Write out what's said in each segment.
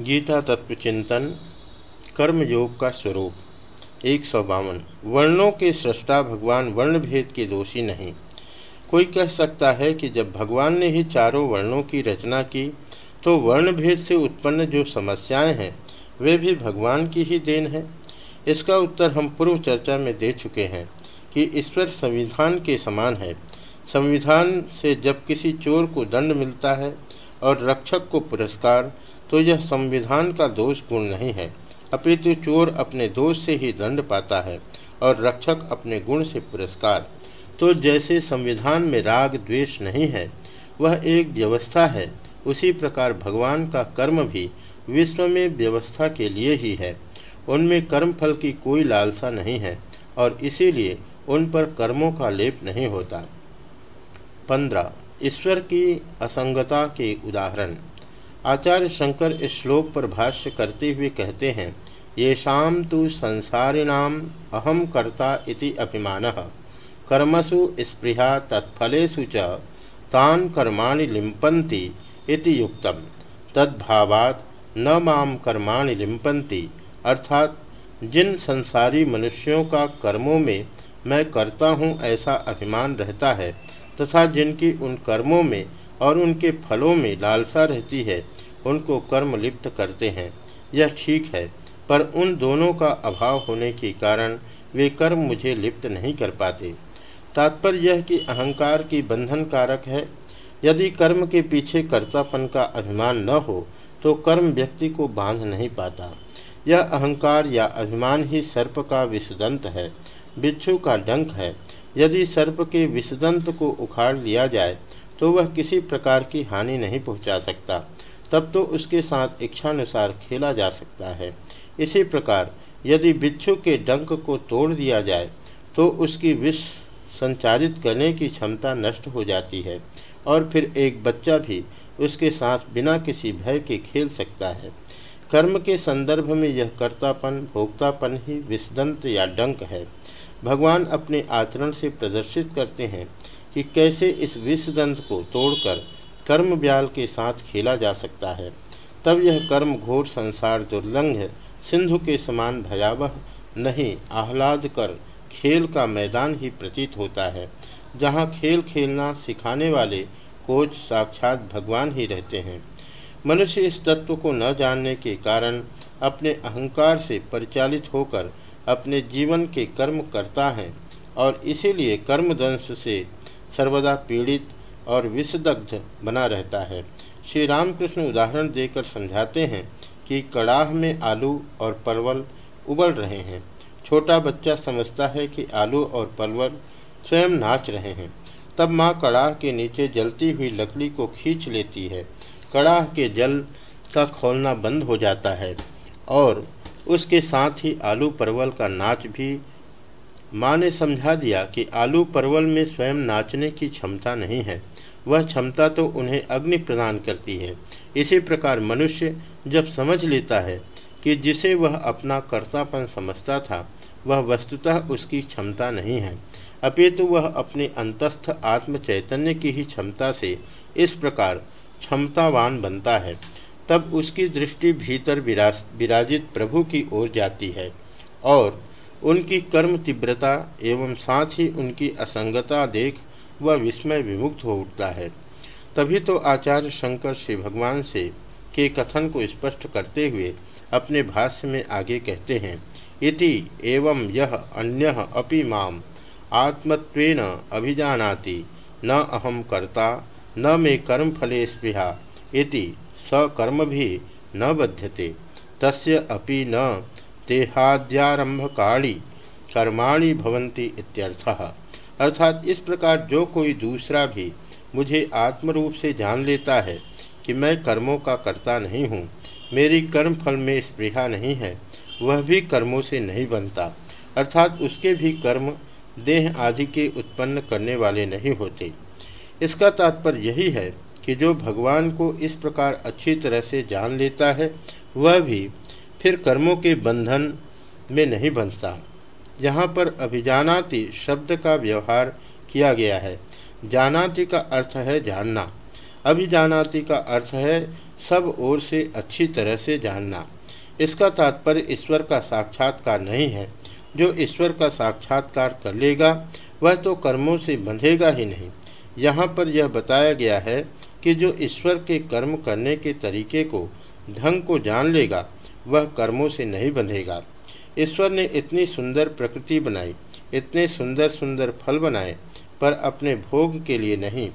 गीता तत्व चिंतन, कर्मयोग का स्वरूप, एक सौ बावन। वर्णों के सृष्टा भगवान वर्ण भेद के दोषी नहीं। कोई कह सकता है कि जब भगवान ने ही चारों वर्णों की रचना की तो वर्ण भेद से उत्पन्न जो समस्याएँ हैं, वे भी भगवान की ही देन है। इसका उत्तर हम पूर्व चर्चा में दे चुके हैं कि ईश्वर संविधान के समान है। संविधान से जब किसी चोर को दंड मिलता है और रक्षक को पुरस्कार तो यह संविधान का दोष गुण नहीं है। अपितु चोर अपने दोष से ही दंड पाता है और रक्षक अपने गुण से पुरस्कार। तो जैसे संविधान में राग द्वेष नहीं है, वह एक व्यवस्था है। उसी प्रकार भगवान का कर्म भी विश्व में व्यवस्था के लिए ही है। उनमें कर्म फल की कोई लालसा नहीं है और इसीलिए उन पर कर्मों का लेप नहीं होता। पंद्रह, ईश्वर की असंगता के उदाहरण। आचार्य शंकर इस श्लोक पर भाष्य करते हुए कहते हैं ये शाम तो संसारिणाम अहम कर्ता इति अभिमान। कर्मसु स्पृहा तत्फलेषु च तान कर्माणि लिंपन्ति इति युक्तम। तद्भावात न माम कर्माणि लिंपन्ति अर्थात जिन संसारी मनुष्यों का कर्मों में मैं करता हूँ ऐसा अभिमान रहता है, तथा जिनकी उन कर्मों में और उनके फलों में लालसा रहती है उनको कर्म लिप्त करते हैं। यह ठीक है, पर उन दोनों का अभाव होने के कारण वे कर्म मुझे लिप्त नहीं कर पाते। तात्पर्य यह कि अहंकार की बंधन कारक है। यदि कर्म के पीछे कर्तापन का अभिमान न हो तो कर्म व्यक्ति को बाँध नहीं पाता। यह अहंकार या अभिमान ही सर्प का विषदंत है। बिच्छू का डंक है। यदि सर्प के विषदंत को उखाड़ लिया जाए तो वह किसी प्रकार की हानि नहीं पहुँचा सकता। तब तो उसके साथ इच्छानुसार खेला जा सकता है। इसी प्रकार, यदि बिच्छू के डंक को तोड़ दिया जाए तो उसकी विष संचारित करने की क्षमता नष्ट हो जाती है, और फिर एक बच्चा भी उसके साथ बिना किसी भय के खेल सकता है। कर्म के संदर्भ में यह कर्तापन, भोक्तापन ही विषदंत या डंक है। भगवान अपने आचरण से प्रदर्शित करते हैं कि कैसे इस विषदंत को तोड़कर कर्म ब्याल के साथ खेला जा सकता है। तब यह कर्म घोर संसार दुर्लंघ सिंधु के समान भयावह नहीं, आह्लाद कर खेल का मैदान ही प्रतीत होता है। जहाँ खेल खेलना सिखाने वाले कोच साक्षात भगवान ही रहते हैं। मनुष्य इस तत्व को न जानने के कारण अपने अहंकार से परिचालित होकर अपने जीवन के कर्म करता है और इसीलिए कर्मदंश से सर्वदा पीड़ित और विषदग्ध बना रहता है। श्री रामकृष्ण उदाहरण देकर समझाते हैं कि कड़ाह में आलू और परवल उबल रहे हैं। छोटा बच्चा समझता है कि आलू और परवल स्वयं नाच रहे हैं। तब माँ कड़ाह के नीचे जलती हुई लकड़ी को खींच लेती है। कड़ाह के जल का खोलना बंद हो जाता है और उसके साथ ही आलू परवल का नाच भी। माँ ने समझा दिया कि आलू परवल में स्वयं नाचने की क्षमता नहीं है। वह क्षमता तो उन्हें अग्नि प्रदान करती है। इसी प्रकार मनुष्य जब समझ लेता है कि जिसे वह अपना कर्तापन समझता था, वह वस्तुतः उसकी क्षमता नहीं है। अपितु वह अपने अंतस्थ आत्म चैतन्य की ही क्षमता से इस प्रकार क्षमतावान बनता है। तब उसकी दृष्टि भीतर विराजित प्रभु की ओर जाती है और उनकी कर्म तीव्रता एवं साथ ही उनकी असंगता देख वह विस्मय विमुक्त हो उठता है। तभी तो आचार्य शंकर श्री भगवान से के कथन को स्पष्ट करते हुए अपने भाष्य में आगे कहते हैं, इति एवं यह अन्य अपि माम आत्मत्वेन अभिजानाति, न अहम कर्ता, न मे कर्म फले इति स कर्म भी न बध्यते, तस्य अपि न देहाद्यारंभकाणी कर्माणि भवन्ति इत्यर्थः। अर्थात इस प्रकार जो कोई दूसरा भी मुझे आत्मरूप से जान लेता है कि मैं कर्मों का करता नहीं हूँ, मेरी कर्म फल में स्पृहा नहीं है, वह भी कर्मों से नहीं बनता। अर्थात उसके भी कर्म देह आदि के उत्पन्न करने वाले नहीं होते। इसका तात्पर्य यही है कि जो भगवान को इस प्रकार अच्छी तरह से जान लेता है, वह भी फिर कर्मों के बंधन में नहीं बनता। यहाँ पर अभिजानाति शब्द का व्यवहार किया गया है। जानाति का अर्थ है जानना। अभिजानाति का अर्थ है सब ओर से अच्छी तरह से जानना। इसका तात्पर्य ईश्वर का साक्षात्कार नहीं है। जो ईश्वर का साक्षात्कार कर लेगा, वह तो कर्मों से बंधेगा ही नहीं। यहाँ पर यह बताया गया है कि जो ईश्वर के कर्म करने के तरीके को, ढंग को जान लेगा, वह कर्मों से नहीं बंधेगा। ईश्वर ने इतनी सुंदर प्रकृति बनाई, इतने सुंदर सुंदर फल बनाए, पर अपने भोग के लिए नहीं।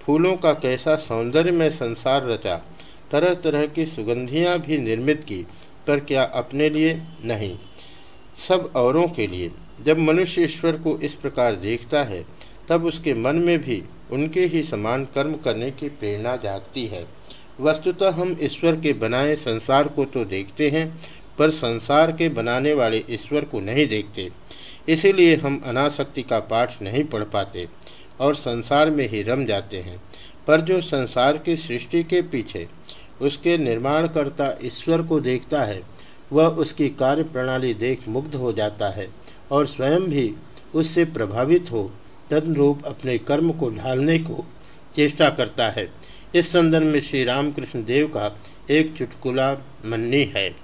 फूलों का कैसा सौंदर्य में संसार रचा। तरह तरह की सुगंधियाँ भी निर्मित की, पर क्या अपने लिए नहीं? सब औरों के लिए। जब मनुष्य ईश्वर को इस प्रकार देखता है, तब उसके मन में भी उनके ही समान कर्म करने की प्रेरणा जागती है। वस्तुतः हम ईश्वर के बनाए संसार को तो देखते हैं पर संसार के बनाने वाले ईश्वर को नहीं देखते। इसीलिए हम अनासक्ति का पाठ नहीं पढ़ पाते और संसार में ही रम जाते हैं। पर जो संसार की सृष्टि के पीछे उसके निर्माणकर्ता ईश्वर को देखता है, वह उसकी कार्य प्रणाली देख मुग्ध हो जाता है और स्वयं भी उससे प्रभावित हो, तदनुरूप अपने कर्म को ढालने को चेष्टा करता है। इस संदर्भ में श्री रामकृष्ण देव का एक चुटकुला मन्नी है।